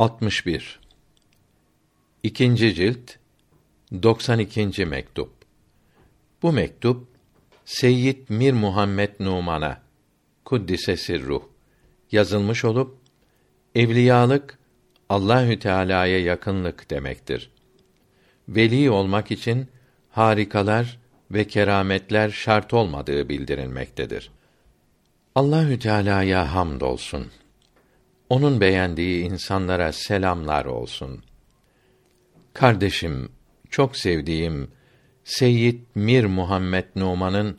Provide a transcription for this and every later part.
61 İkinci cilt 92. mektup. Bu mektup Seyyid Mir Muhammed Numan'a kuddise sirruh yazılmış olup evliyalık Allahü Teala'ya yakınlık demektir. Veli olmak için harikalar ve kerametler şart olmadığı bildirilmektedir. Allahü Teala'ya hamdolsun. Onun beğendiği insanlara selamlar olsun. Kardeşim, çok sevdiğim Seyyid Mir Muhammed Numan'ın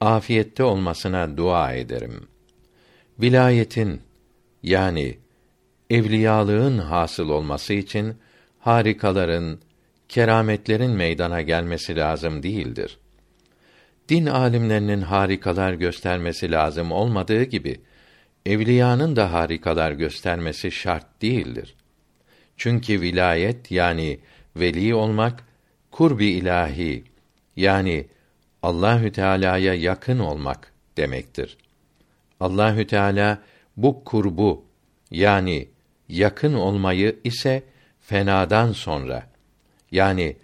afiyette olmasına dua ederim. Vilayetin yani evliyalığın hasıl olması için harikaların, kerametlerin meydana gelmesi lazım değildir. Din alimlerinin harikalar göstermesi lazım olmadığı gibi evliyanın da harikalar göstermesi şart değildir. Çünkü vilayet yani veli olmak kurbi ilahi yani Allahü Teala'ya yakın olmak demektir. Allahü Teala bu kurbu yani yakın olmayı ise fenadan sonra yani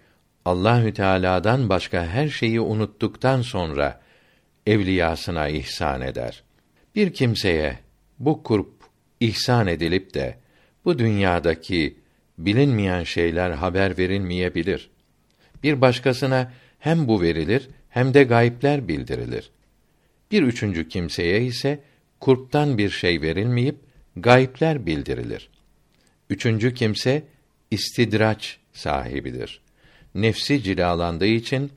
Allahü Teala'dan başka her şeyi unuttuktan sonra evliyasına ihsan eder. Bir kimseye bu kurp ihsan edilip de bu dünyadaki bilinmeyen şeyler haber verilmeyebilir. Bir başkasına hem bu verilir hem de gayipler bildirilir. Bir üçüncü kimseye ise kurptan bir şey verilmeyip gayipler bildirilir. Üçüncü kimse istidraç sahibidir. Nefsi cilalandığı için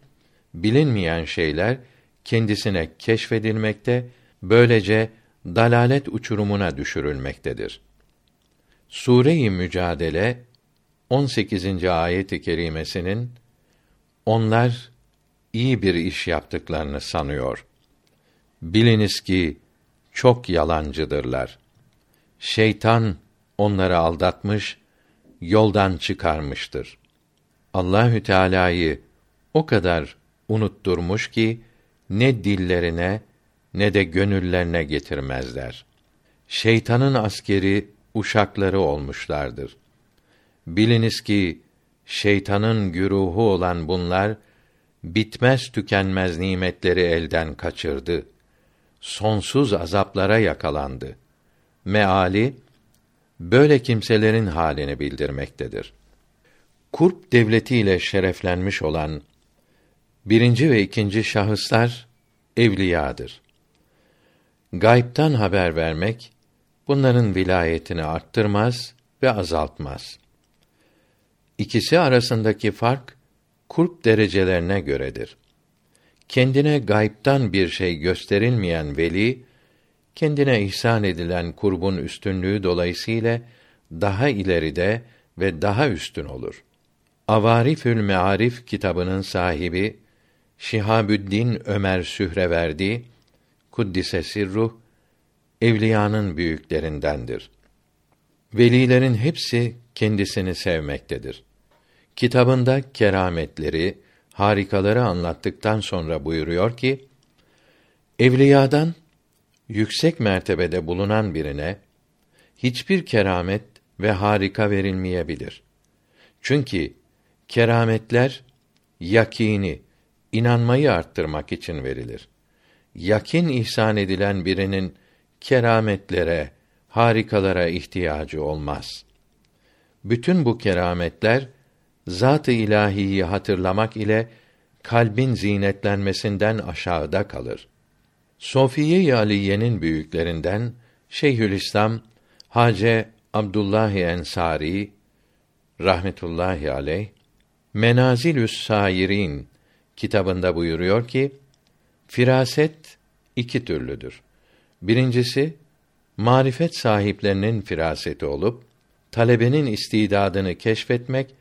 bilinmeyen şeyler kendisine keşfedilmekte, böylece dalalet uçurumuna düşürülmektedir. Sure-i Mücadele 18. ayet-i kerimesinin onlar iyi bir iş yaptıklarını sanıyor. Biliniz ki çok yalancıdırlar. Şeytan onları aldatmış, yoldan çıkarmıştır. Allahü Teala'yı o kadar unutturmuş ki ne dillerine ne de gönüllerine getirmezler. Şeytanın askeri uşakları olmuşlardır. Biliniz ki şeytanın güruhu olan bunlar bitmez tükenmez nimetleri elden kaçırdı. Sonsuz azaplara yakalandı. Meali böyle kimselerin halini bildirmektedir. Kurp devletiyle şereflenmiş olan birinci ve ikinci şahıslar evliyadır. Gayb'tan haber vermek bunların vilayetini arttırmaz ve azaltmaz. İkisi arasındaki fark kurp derecelerine göredir. Kendine gayb'tan bir şey gösterilmeyen veli kendine ihsan edilen kurbun üstünlüğü dolayısıyla daha ileride ve daha üstün olur. Avarifül Mearif kitabının sahibi Şihabüddin Ömer Sühreverdi kuddise sirruh evliyanın büyüklerindendir. Velilerin hepsi kendisini sevmektedir. Kitabında kerametleri, harikaları anlattıktan sonra buyuruyor ki: Evliyadan yüksek mertebede bulunan birine hiçbir keramet ve harika verilmeyebilir. Çünkü kerametler yakini, inanmayı arttırmak için verilir. Yakin ihsan edilen birinin kerametlere, harikalara ihtiyacı olmaz. Bütün bu kerametler zat-ı ilahiyi hatırlamak ile kalbin zinetlenmesinden aşağıda kalır. Sofiye-i Aliye'nin büyüklerinden Şeyhülislam Hace Abdullah Ensari rahmetullahi aleyh Menazilü's Sairin kitabında buyuruyor ki firaset iki türlüdür. Birincisi marifet sahiplerinin firaseti olup talebenin istidadını keşfetmek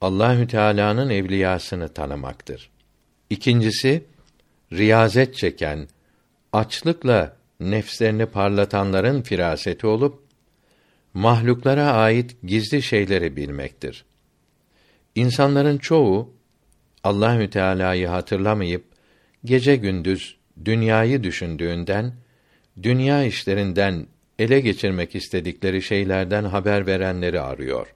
Allahü Teala'nın evliyasını tanımaktır. İkincisi riyazet çeken, açlıkla nefslerini parlatanların firaseti olup mahluklara ait gizli şeyleri bilmektir. İnsanların çoğu Allahü Teala'yı hatırlamayıp gece gündüz dünyayı düşündüğünden dünya işlerinden ele geçirmek istedikleri şeylerden haber verenleri arıyor.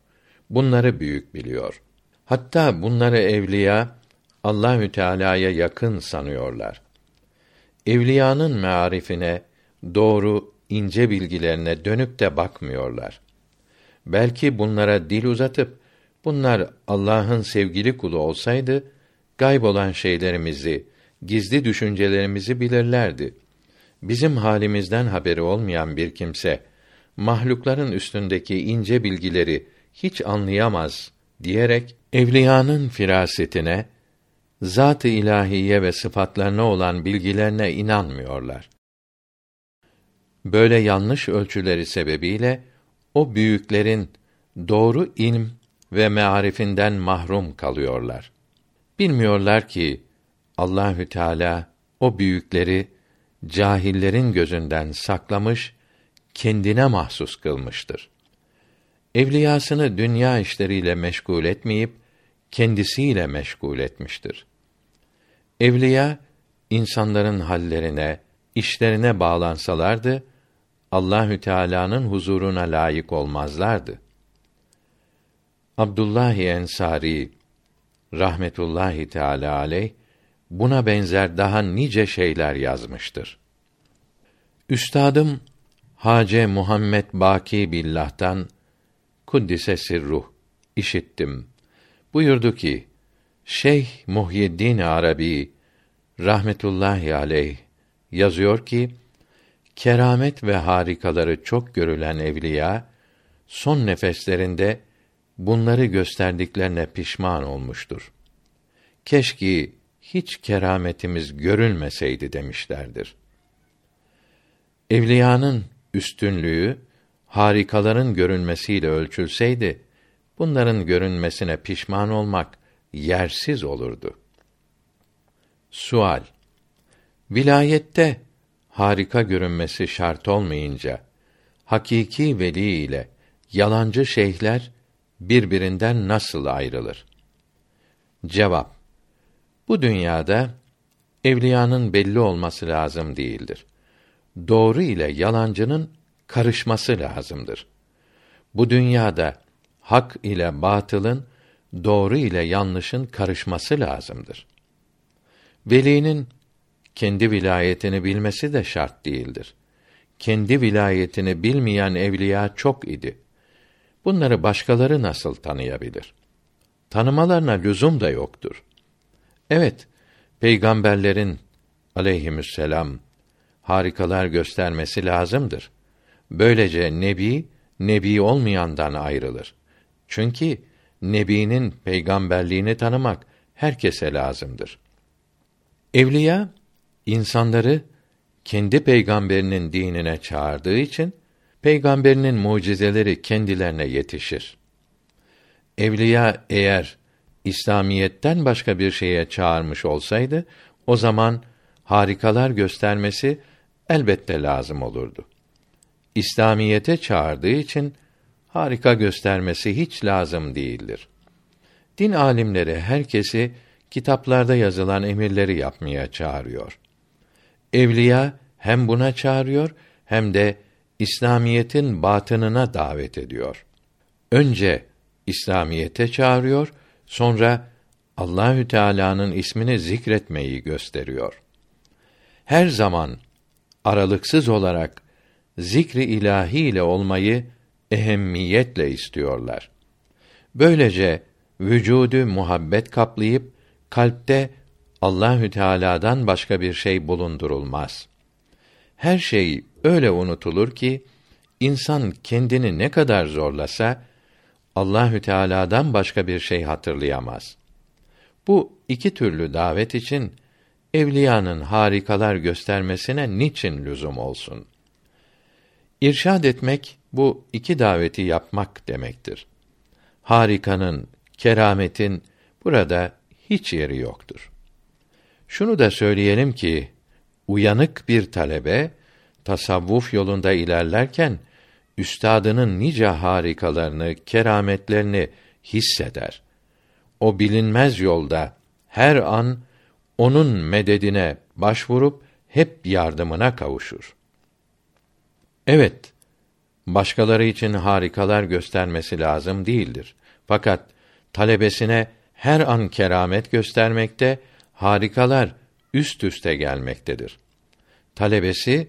Bunları büyük biliyor. Hatta bunları evliya Allahü Teala'ya yakın sanıyorlar. Evliyanın mearifine, doğru ince bilgilerine dönüp de bakmıyorlar. Belki bunlara dil uzatıp bunlar Allah'ın sevgili kulu olsaydı gayb olan şeylerimizi, gizli düşüncelerimizi bilirlerdi. Bizim halimizden haberi olmayan bir kimse mahlukların üstündeki ince bilgileri hiç anlayamaz diyerek evliyanın firasetine, zat-ı ilahiye ve sıfatlarına olan bilgilerine inanmıyorlar. Böyle yanlış ölçüleri sebebiyle o büyüklerin doğru ilm ve mearifinden mahrum kalıyorlar. Bilmiyorlar ki Allahü Teala o büyükleri cahillerin gözünden saklamış, kendine mahsus kılmıştır. Evliyasını dünya işleriyle meşgul etmeyip kendisiyle meşgul etmiştir. Evliya insanların hallerine, işlerine bağlansalardı Allahü Teala'nın huzuruna layık olmazlardı. Abdullah Ensari rahmetullahi teala aleyh buna benzer daha nice şeyler yazmıştır. Üstadım Hace Muhammed Baki Billah'tan kuddise sirruh işittim. Buyurdu ki: Şeyh Muhyiddin Arabi rahmetullahi aleyh yazıyor ki keramet ve harikaları çok görülen evliya son nefeslerinde bunları gösterdiklerine pişman olmuştur. Keşke hiç kerametimiz görülmeseydi demişlerdir. Evliyanın üstünlüğü harikaların görünmesiyle ölçülseydi bunların görünmesine pişman olmak yersiz olurdu. Sual Vilayette harika görünmesi şart olmayınca hakiki veli ile yalancı şeyhler birbirinden nasıl ayrılır? Cevap Bu dünyada evliyanın belli olması lazım değildir. Doğru ile yalancının karışması lazımdır. Bu dünyada hak ile batılın, doğru ile yanlışın karışması lazımdır. Velinin kendi vilayetini bilmesi de şart değildir. Kendi vilayetini bilmeyen evliya çok idi. Bunları başkaları nasıl tanıyabilir? Tanımalarına lüzum da yoktur. Evet, peygamberlerin aleyhisselam harikalar göstermesi lazımdır. Böylece nebi nebi olmayandan ayrılır. Çünkü nebinin peygamberliğini tanımak herkese lazımdır. Evliya insanları kendi peygamberinin dinine çağırdığı için peygamberinin mucizeleri kendilerine yetişir. Evliya eğer İslamiyetten başka bir şeye çağırmış olsaydı o zaman harikalar göstermesi elbette lazım olurdu. İslamiyete çağırdığı için harika göstermesi hiç lazım değildir. Din alimleri herkesi kitaplarda yazılan emirleri yapmaya çağırıyor. Evliya hem buna çağırıyor hem de İslamiyetin batınına davet ediyor. Önce İslamiyete çağırıyor, sonra Allahü Teala'nın ismini zikretmeyi gösteriyor. Her zaman aralıksız olarak zikri ilahi ile olmayı ehemmiyetle istiyorlar. Böylece vücudu muhabbet kaplayıp kalpte Allahü Teala'dan başka bir şey bulundurulmaz. Her şey öyle unutulur ki insan kendini ne kadar zorlasa Allahü Teala'dan başka bir şey hatırlayamaz. Bu iki türlü davet için evliyanın harikalar göstermesine niçin lüzum olsun? İrşad etmek bu iki daveti yapmak demektir. Harikanın, kerametin burada hiç yeri yoktur. Şunu da söyleyelim ki uyanık bir talebe tasavvuf yolunda ilerlerken üstadının nice harikalarını, kerametlerini hisseder. O bilinmez yolda her an onun mededine başvurup hep yardımına kavuşur. Evet, başkaları için harikalar göstermesi lazım değildir. Fakat talebesine her an keramet göstermekte, harikalar üst üste gelmektedir. Talebesi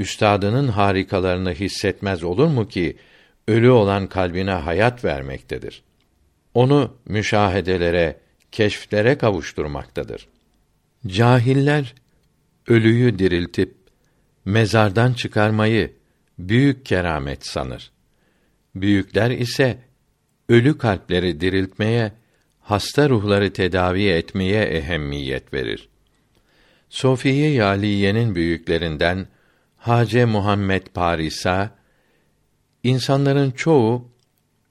üstadının harikalarını hissetmez olur mu ki ölü olan kalbine hayat vermektedir. Onu müşahedelere, keşflere kavuşturmaktadır. Cahiller ölüyü diriltip mezardan çıkarmayı büyük keramet sanır. Büyükler ise ölü kalpleri diriltmeye, hasta ruhları tedavi etmeye ehemmiyet verir. Sofiye Yaliye'nin büyüklerinden Hace Muhammed Parisa insanların çoğu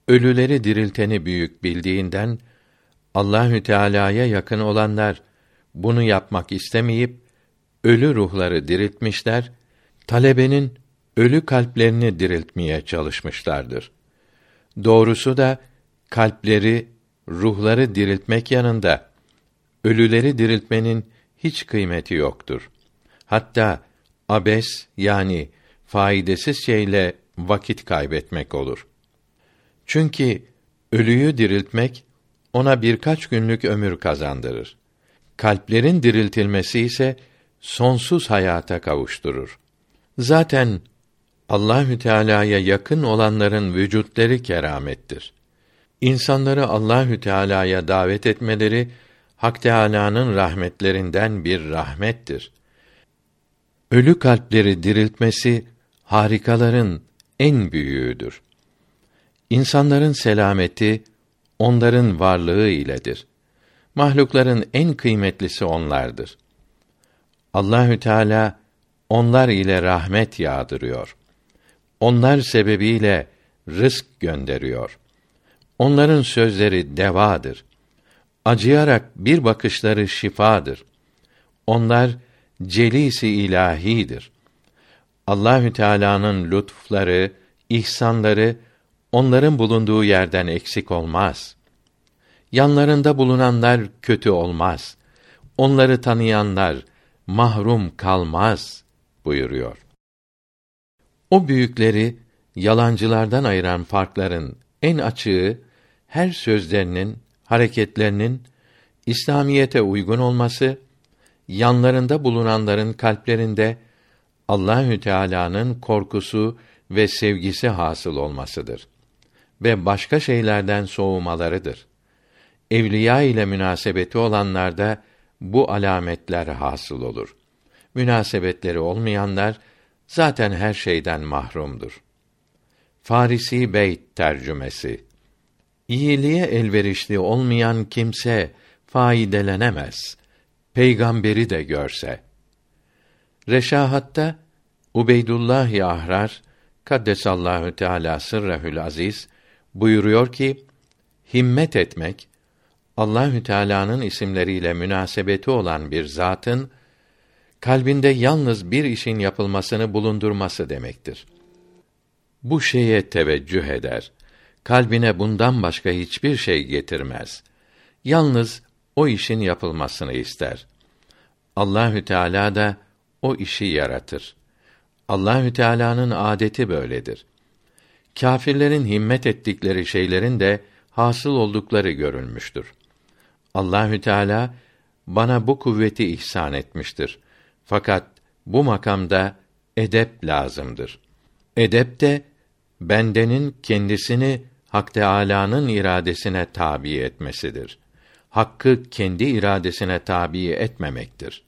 ölüleri dirilteni büyük bildiğinden Allahü Teala'ya yakın olanlar bunu yapmak istemeyip ölü ruhları diriltmişler, talebenin ölü kalplerini diriltmeye çalışmışlardır. Doğrusu da kalpleri, ruhları diriltmek yanında ölüleri diriltmenin hiç kıymeti yoktur. Hatta abes yani faydasız şeyle vakit kaybetmek olur. Çünkü ölüyü diriltmek ona birkaç günlük ömür kazandırır. Kalplerin diriltilmesi ise sonsuz hayata kavuşturur. Zaten Allahü Teala'ya yakın olanların vücutları keramettir. İnsanları Allahü Teala'ya davet etmeleri Hak Teâlâ'nın rahmetlerinden bir rahmettir. Ölü kalpleri diriltmesi harikaların en büyüğüdür. İnsanların selameti onların varlığı iledir. Mahlukların en kıymetlisi onlardır. Allahü Teala onlar ile rahmet yağdırıyor. Onlar sebebiyle rızk gönderiyor. Onların sözleri devadır. Acıyarak bir bakışları şifadır. Onlar celisi ilahidir. Allahü Teala'nın lütufları, ihsanları onların bulunduğu yerden eksik olmaz. Yanlarında bulunanlar kötü olmaz. Onları tanıyanlar mahrum kalmaz buyuruyor. O büyükleri yalancılardan ayıran farkların en açığı her sözlerinin, hareketlerinin İslamiyete uygun olması, yanlarında bulunanların kalplerinde Allahü Teala'nın korkusu ve sevgisi hasıl olmasıdır ve başka şeylerden soğumalarıdır. Evliya ile münasebeti olanlarda bu alametler hasıl olur. Münasebetleri olmayanlar zaten her şeyden mahrumdur. Farisi Beyt tercümesi İyiliğe elverişli olmayan kimse faydelenemez. Peygamberi de görse. Reşahatta Ubeydullah Ahrar Kaddesallahu Teala sırrehül aziz buyuruyor ki himmet etmek Allahü Teala'nın isimleriyle münasebeti olan bir zatın kalbinde yalnız bir işin yapılmasını bulundurması demektir. Bu şeye teveccüh eder. Kalbine bundan başka hiçbir şey getirmez. Yalnız o işin yapılmasını ister. Allahü Teala da o işi yaratır. Allahü Teala'nın adeti böyledir. Kâfirlerin himmet ettikleri şeylerin de hasıl oldukları görülmüştür. Allahü Teala bana bu kuvveti ihsan etmiştir. Fakat bu makamda edep lazımdır. Edep de bendenin kendisini Hak Teâlâ'nın iradesine tabi etmesidir. Hakkı kendi iradesine tabi etmemektir.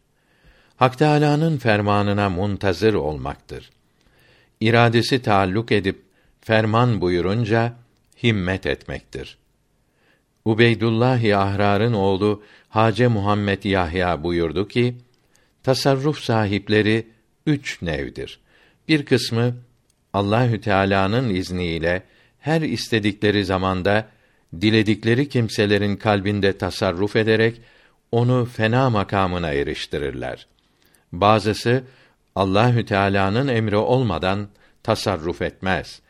Hak Teâlâ'nın fermanına muntazır olmaktır. İradesi taalluk edip ferman buyurunca himmet etmektir. Ubeydullah Ahrar'ın oğlu Hace Muhammed Yahya buyurdu ki: Tasarruf sahipleri üç nevdir. Bir kısmı Allahü Teala'nın izniyle her istedikleri zamanda diledikleri kimselerin kalbinde tasarruf ederek onu fena makamına eriştirirler. Bazısı Allahü Teala'nın emri olmadan tasarruf etmez.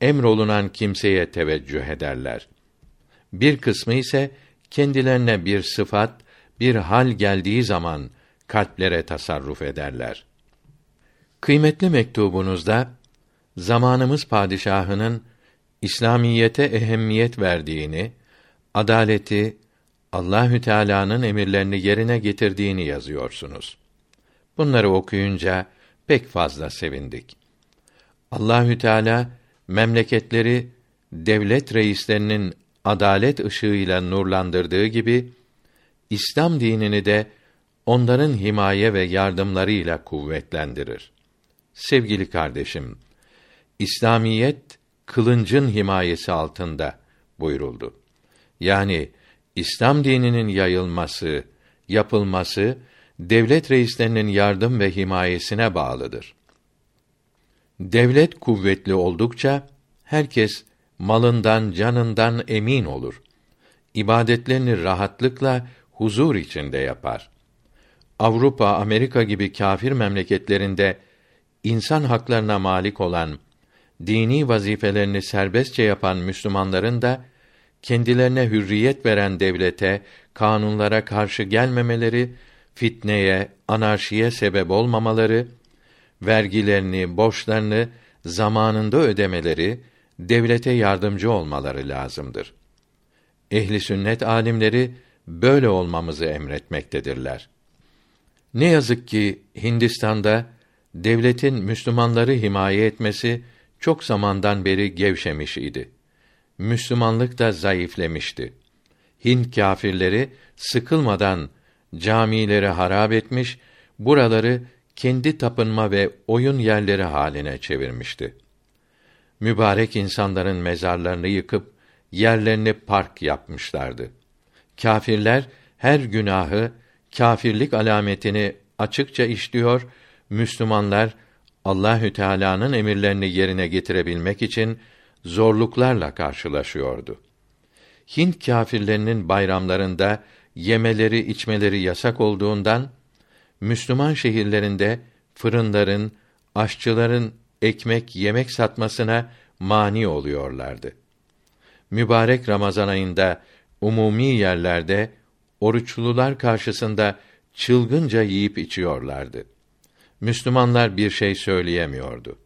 Emrolunan kimseye teveccüh ederler. Bir kısmı ise kendilerine bir sıfat, bir hal geldiği zaman kalplere tasarruf ederler. Kıymetli mektubunuzda zamanımız padişahının İslamiyete ehemmiyet verdiğini, adaleti, Allahü Teala'nın emirlerini yerine getirdiğini yazıyorsunuz. Bunları okuyunca pek fazla sevindik. Allahü Teala memleketleri devlet reislerinin adalet ışığıyla nurlandırdığı gibi İslam dinini de onların himaye ve yardımlarıyla kuvvetlendirir. Sevgili kardeşim, İslamiyet kılıncın himayesi altında buyuruldu. Yani İslam dininin yayılması, yapılması devlet reislerinin yardım ve himayesine bağlıdır. Devlet kuvvetli oldukça herkes malından, canından emin olur. İbadetlerini rahatlıkla huzur içinde yapar. Avrupa, Amerika gibi kâfir memleketlerinde insan haklarına malik olan, dini vazifelerini serbestçe yapan Müslümanların da kendilerine hürriyet veren devlete, kanunlara karşı gelmemeleri, fitneye, anarşiye sebep olmamaları, vergilerini, borçlarını zamanında ödemeleri, devlete yardımcı olmaları lazımdır. Ehli sünnet alimleri böyle olmamızı emretmektedirler. Ne yazık ki Hindistan'da devletin Müslümanları himaye etmesi çok zamandan beri gevşemiş idi. Müslümanlık da zayıflemişti. Hint kâfirleri sıkılmadan camileri harap etmiş, buraları kendi tapınma ve oyun yerleri haline çevirmişti. Mübarek insanların mezarlarını yıkıp yerlerini park yapmışlardı. Kâfirler her günahı, kâfirlik alametini açıkça işliyor, Müslümanlar Allahü Teala'nın emirlerini yerine getirebilmek için zorluklarla karşılaşıyordu. Hint kâfirlerinin bayramlarında yemeleri, içmeleri yasak olduğundan Müslüman şehirlerinde fırınların, aşçıların ekmek, yemek satmasına mani oluyorlardı. Mübarek Ramazan ayında umumi yerlerde oruçlular karşısında çılgınca yiyip içiyorlardı. Müslümanlar bir şey söyleyemiyordu.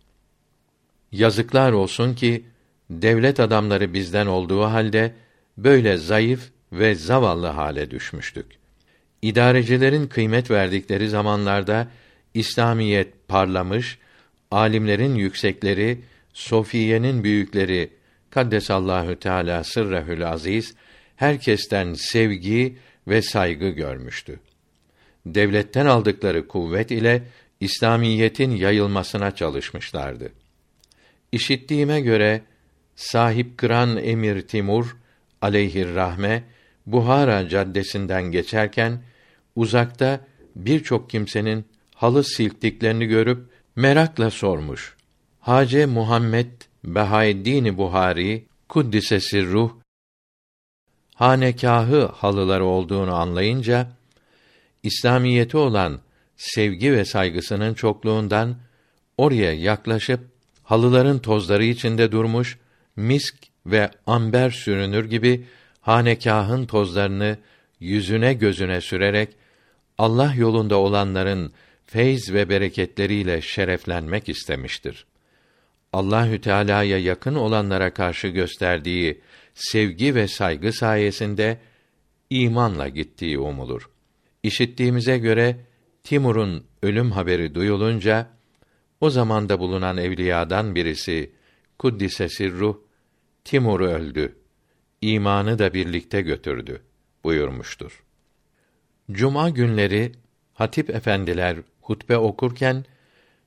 Yazıklar olsun ki devlet adamları bizden olduğu halde böyle zayıf ve zavallı hale düşmüştük. İdarecilerin kıymet verdikleri zamanlarda İslamiyet parlamış, alimlerin yüksekleri, sofiyenin büyükleri Kaddesallahu Teala sırrehül aziz herkesten sevgi ve saygı görmüştü. Devletten aldıkları kuvvet ile İslamiyetin yayılmasına çalışmışlardı. İşittiğime göre sahip kıran Emir Timur aleyhir rahme Buhara caddesinden geçerken uzakta birçok kimsenin halı silktiklerini görüp merakla sormuş. Hace Muhammed Behaeddin Buhari kuddise ruh hanekahı halıları olduğunu anlayınca İslamiyeti olan sevgi ve saygısının çokluğundan oraya yaklaşıp halıların tozları içinde durmuş misk ve amber sürünür gibi hanekahın tozlarını yüzüne gözüne sürerek Allah yolunda olanların feyz ve bereketleriyle şereflenmek istemiştir. Allahü Teala'ya yakın olanlara karşı gösterdiği sevgi ve saygı sayesinde imanla gittiği umulur. İşittiğimize göre Timur'un ölüm haberi duyulunca o zamanda bulunan evliyadan birisi Kuddise Sirruh Timur öldü. İmanı da birlikte götürdü buyurmuştur. Cuma günleri hatip efendiler hutbe okurken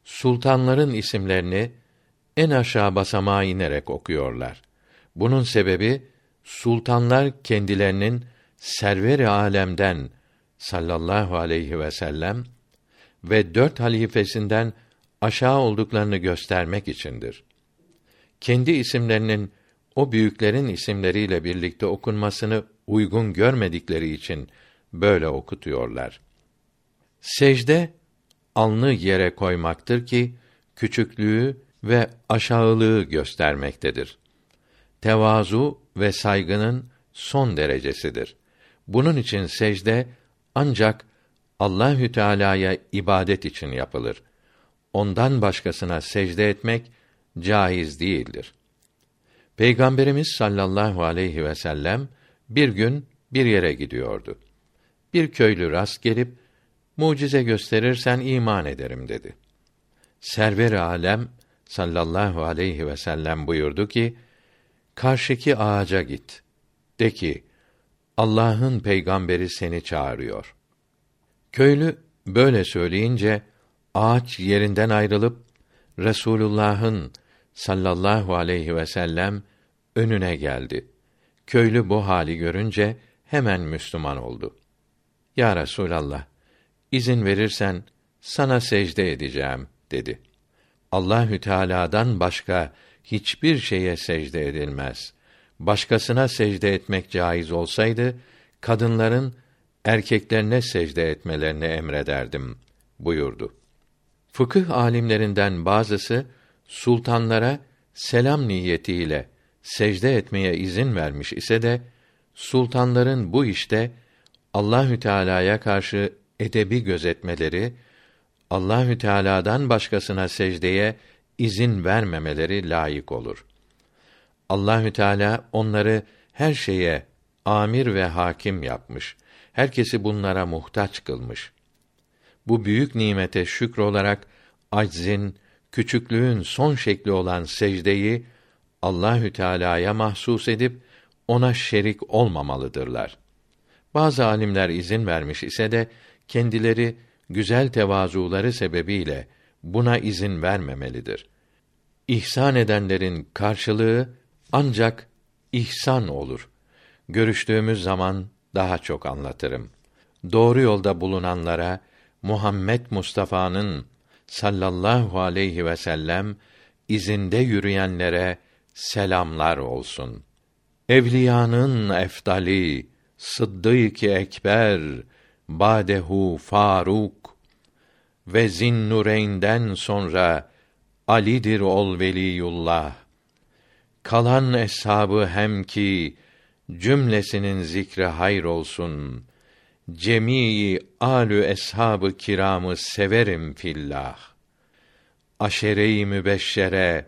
sultanların isimlerini en aşağı basamağa inerek okuyorlar. Bunun sebebi sultanlar kendilerinin server-i alemden sallallahu aleyhi ve sellem ve dört halifesinden aşağı olduklarını göstermek içindir. Kendi isimlerinin o büyüklerin isimleriyle birlikte okunmasını uygun görmedikleri için böyle okutuyorlar. Secde alnı yere koymaktır ki küçüklüğü ve aşağılığı göstermektedir. Tevazu ve saygının son derecesidir. Bunun için secde ancak Allahü Teala'ya ibadet için yapılır. Ondan başkasına secde etmek caiz değildir. Peygamberimiz sallallahu aleyhi ve sellem bir gün bir yere gidiyordu. Bir köylü rast gelip mucize gösterirsen iman ederim dedi. Server-i alem sallallahu aleyhi ve sellem buyurdu ki: Karşıki ağaca git. De ki: Allah'ın peygamberi seni çağırıyor. Köylü böyle söyleyince ağaç yerinden ayrılıp Resulullah'ın sallallahu aleyhi ve sellem önüne geldi. Köylü bu hali görünce hemen Müslüman oldu. Ya Resulallah, izin verirsen sana secde edeceğim dedi. Allahü Teala'dan başka hiçbir şeye secde edilmez. Başkasına secde etmek caiz olsaydı kadınların erkeklerine secde etmelerini emrederdim buyurdu. Fıkıh alimlerinden bazısı sultanlara selam niyetiyle secde etmeye izin vermiş ise de sultanların bu işte Allahü Teala'ya karşı edebi gözetmeleri, Allahü Teala'dan başkasına secdeye izin vermemeleri layık olur. Allahü Teala onları her şeye amir ve hakim yapmış. Herkesi bunlara muhtaç kılmış. Bu büyük nimete şükür olarak aczin, küçüklüğün son şekli olan secdeyi Allahü Teala'ya mahsus edip ona şerik olmamalıdırlar. Bazı alimler izin vermiş ise de kendileri güzel tevazuları sebebiyle buna izin vermemelidir. İhsan edenlerin karşılığı ancak ihsan olur. Görüştüğümüz zaman daha çok anlatırım. Doğru yolda bulunanlara Muhammed Mustafa'nın sallallahu aleyhi ve sellem izinde yürüyenlere selamlar olsun. Evliyanın eftali Sıddık-ı Ekber Badehu Faruk ve Zinnureyn'den sonra Ali'dir ol veliyullah. Kalan eshabı hem ki cümlesinin zikri hayır olsun. Cemii alü eshabı kiramı severim fillah. Aşere-i mübeşşere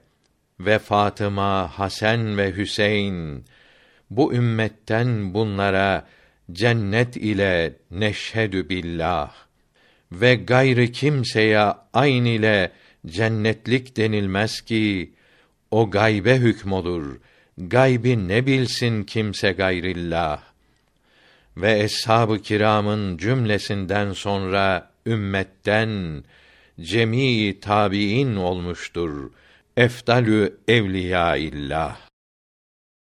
ve Fatıma, Hasan ve Hüseyin bu ümmetten bunlara cennet ile neşhedü billah ve gayrı kimseye ayn ile cennetlik denilmez ki o gaybe hükmolur. Gaybi ne bilsin kimse gayrillah. Ve eshab-ı kiramın cümlesinden sonra ümmetten cemii tabiin olmuştur. Efdalü evliya illah.